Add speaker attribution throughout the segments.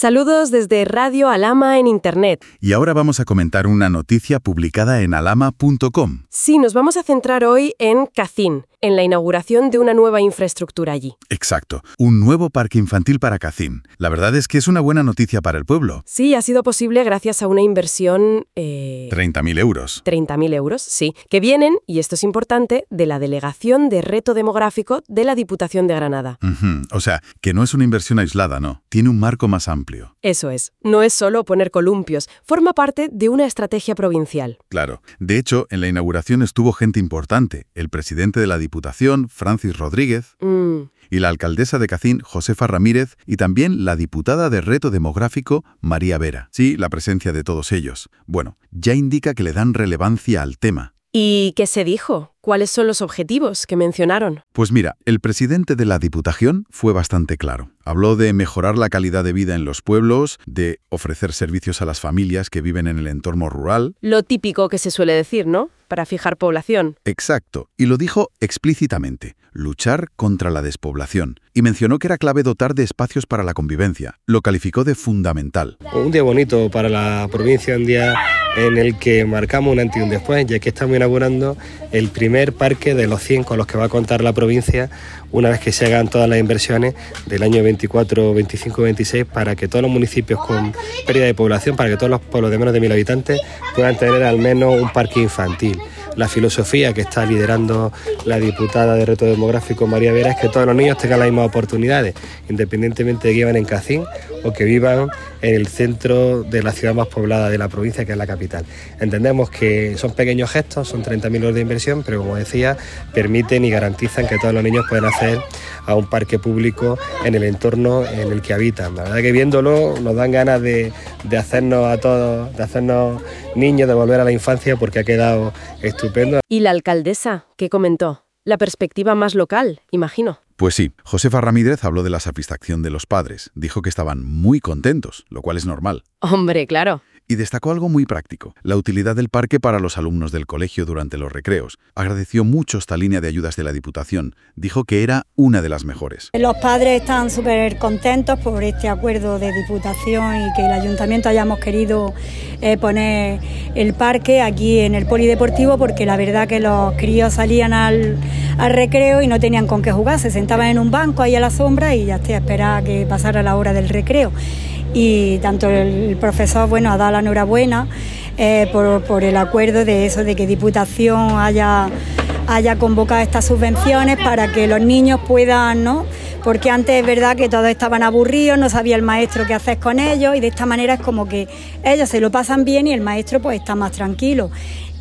Speaker 1: Saludos desde Radio Alama en Internet.
Speaker 2: Y ahora vamos a comentar una noticia publicada en alama.com.
Speaker 1: Sí, nos vamos a centrar hoy en Cacín, en la inauguración de una nueva infraestructura allí.
Speaker 2: Exacto, un nuevo parque infantil para Cacín. La verdad es que es una buena noticia para el pueblo.
Speaker 1: Sí, ha sido posible gracias a una inversión... Eh...
Speaker 2: 30.000 euros.
Speaker 1: 30.000 euros, sí, que vienen, y esto es importante, de la Delegación de Reto Demográfico de la Diputación de Granada.
Speaker 2: O sea, que no es una inversión aislada, no. Tiene un marco más amplio.
Speaker 1: Eso es, no es solo poner columpios, forma parte de una estrategia provincial.
Speaker 2: Claro. De hecho, en la inauguración estuvo gente importante. El presidente de la Diputación, Francis Rodríguez,
Speaker 1: Mm,
Speaker 2: y la alcaldesa de Cacín, Josefa Ramírez, y también la diputada de Reto Demográfico, María Vera. Sí, la presencia de todos ellos. Bueno, ya indica que le dan relevancia al tema.
Speaker 1: ¿Y qué se dijo? ¿Cuáles son los objetivos que mencionaron?
Speaker 2: Pues mira, el presidente de la Diputación fue bastante claro. Habló de mejorar la calidad de vida en los pueblos, de ofrecer servicios a las familias que viven en el entorno rural.
Speaker 1: Lo típico que se suele decir, ¿no? Para fijar población.
Speaker 2: Exacto, y lo dijo explícitamente, luchar contra la despoblación, y mencionó que era clave dotar de espacios para la convivencia. Lo calificó de fundamental.
Speaker 3: Un día bonito para la provincia, un día en el que marcamos un antes y un después, ya que estamos inaugurando el primer parque de los 100 con los que va a contar la provincia una vez que se hagan todas las inversiones del año 24, 25, 26 para que todos los municipios con pérdida de población, para que todos los pueblos de menos de mil habitantes puedan tener al menos un parque infantil. La filosofía que está liderando la diputada de reto demográfico María Vera es que todos los niños tengan las mismas oportunidades, independientemente de que vivan en Cacín o que vivan en el centro de la ciudad más poblada de la provincia, que es la capital. Entendemos que son pequeños gestos, son 30.000 euros de inversión, pero como decía, permiten y garantizan que todos los niños puedan acceder a un parque público en el entorno en el que habitan. La verdad que viéndolo nos dan ganas de, de hacernos a todos, de hacernos niños, de volver a la infancia, porque ha quedado estupendo.
Speaker 1: ¿Y la alcaldesa qué comentó? La perspectiva más local, imagino.
Speaker 2: Pues sí, Josefa Ramírez habló de la satisfacción de los padres. Dijo que estaban muy contentos, lo cual es normal.
Speaker 1: Hombre, claro.
Speaker 2: Y destacó algo muy práctico, la utilidad del parque para los alumnos del colegio durante los recreos. Agradeció mucho esta línea de ayudas de la Diputación. Dijo que era una de las mejores.
Speaker 4: Los padres están súper contentos por este acuerdo de diputación y que el ayuntamiento hayamos querido eh, poner el parque aquí en el polideportivo porque la verdad que los críos salían al, al recreo y no tenían con qué jugar, se sentaban en un banco ahí a la sombra y ya estoy a esperar a que pasara la hora del recreo. Y tanto el profesor, bueno, ha dado la enhorabuena eh, por, por el acuerdo de eso, de que Diputación haya haya convocado estas subvenciones para que los niños puedan, ¿no? Porque antes es verdad que todos estaban aburridos, no sabía el maestro qué hacer con ellos y de esta manera es como que ellos se lo pasan bien y el maestro pues está más tranquilo.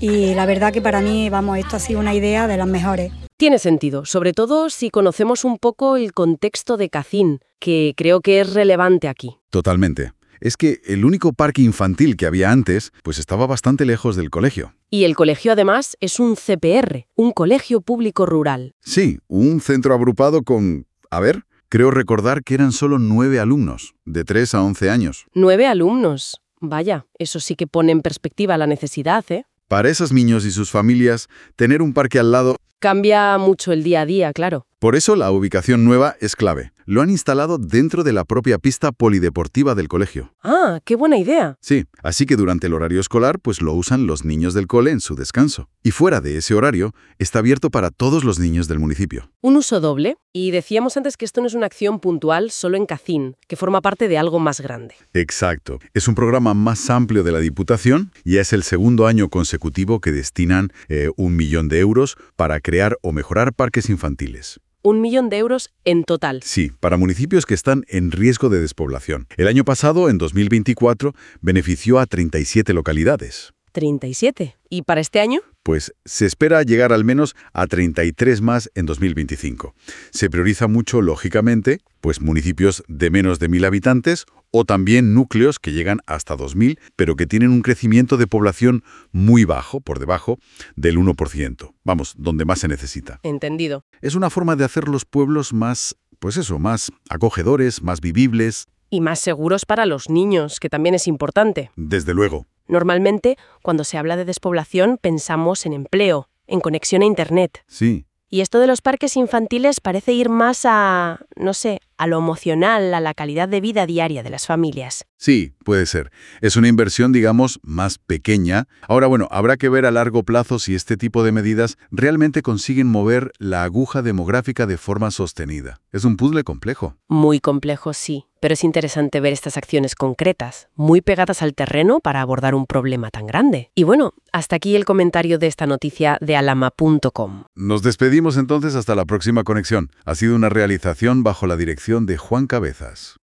Speaker 4: Y la verdad que para mí, vamos, esto ha sido una idea de las mejores.
Speaker 1: Tiene sentido, sobre todo si conocemos un poco el contexto de Cacín, que creo que es relevante aquí.
Speaker 2: Totalmente. Es que el único parque infantil que había antes, pues estaba bastante lejos del colegio.
Speaker 1: Y el colegio además es un CPR, un colegio público rural.
Speaker 2: Sí, un centro agrupado con... A ver, creo recordar que eran solo nueve alumnos, de 3 a 11 años.
Speaker 1: Nueve alumnos. Vaya, eso sí que pone en perspectiva la necesidad, ¿eh?
Speaker 2: Para esos niños y sus familias, tener un parque al lado...
Speaker 1: Cambia mucho el día a día, claro.
Speaker 2: Por eso la ubicación nueva es clave. Lo han instalado dentro de la propia pista polideportiva del colegio.
Speaker 1: Ah, qué buena idea.
Speaker 2: Sí, así que durante el horario escolar pues lo usan los niños del cole en su descanso. Y fuera de ese horario, está abierto para todos los niños del municipio.
Speaker 1: Un uso doble. Y decíamos antes que esto no es una acción puntual solo en Cacín, que forma parte de algo más grande.
Speaker 2: Exacto. Es un programa más amplio de la Diputación y es el segundo año consecutivo que destinan eh, un millón de euros para crear o mejorar parques infantiles.
Speaker 1: Un millón de euros en total.
Speaker 2: Sí, para municipios que están en riesgo de despoblación. El año pasado, en 2024, benefició a 37 localidades.
Speaker 1: 37. ¿Y para este año?
Speaker 2: Pues se espera llegar al menos a 33 más en 2025. Se prioriza mucho, lógicamente, pues municipios de menos de 1.000 habitantes o también núcleos que llegan hasta 2.000, pero que tienen un crecimiento de población muy bajo, por debajo del 1%. Vamos, donde más se necesita.
Speaker 1: Entendido.
Speaker 2: Es una forma de hacer los pueblos más, pues eso, más acogedores, más vivibles.
Speaker 1: Y más seguros para los niños, que también es importante.
Speaker 2: Desde luego.
Speaker 1: Normalmente, cuando se habla de despoblación, pensamos en empleo, en conexión a Internet.
Speaker 2: Sí.
Speaker 1: Y esto de los parques infantiles parece ir más a, no sé, a lo emocional, a la calidad de vida diaria de las familias.
Speaker 2: Sí, puede ser. Es una inversión, digamos, más pequeña. Ahora, bueno, habrá que ver a largo plazo si este tipo de medidas realmente consiguen mover la aguja demográfica de forma sostenida. Es un puzzle complejo.
Speaker 1: Muy complejo, sí. Pero es interesante ver estas acciones concretas, muy pegadas al terreno para abordar un problema tan grande. Y bueno, hasta aquí el comentario de esta noticia de alama.com.
Speaker 2: Nos despedimos entonces hasta la próxima conexión. Ha sido una realización bajo la dirección de Juan Cabezas.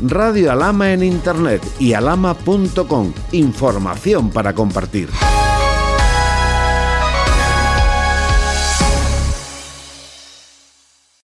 Speaker 5: Radio Alama en Internet y alama.com. Información para compartir.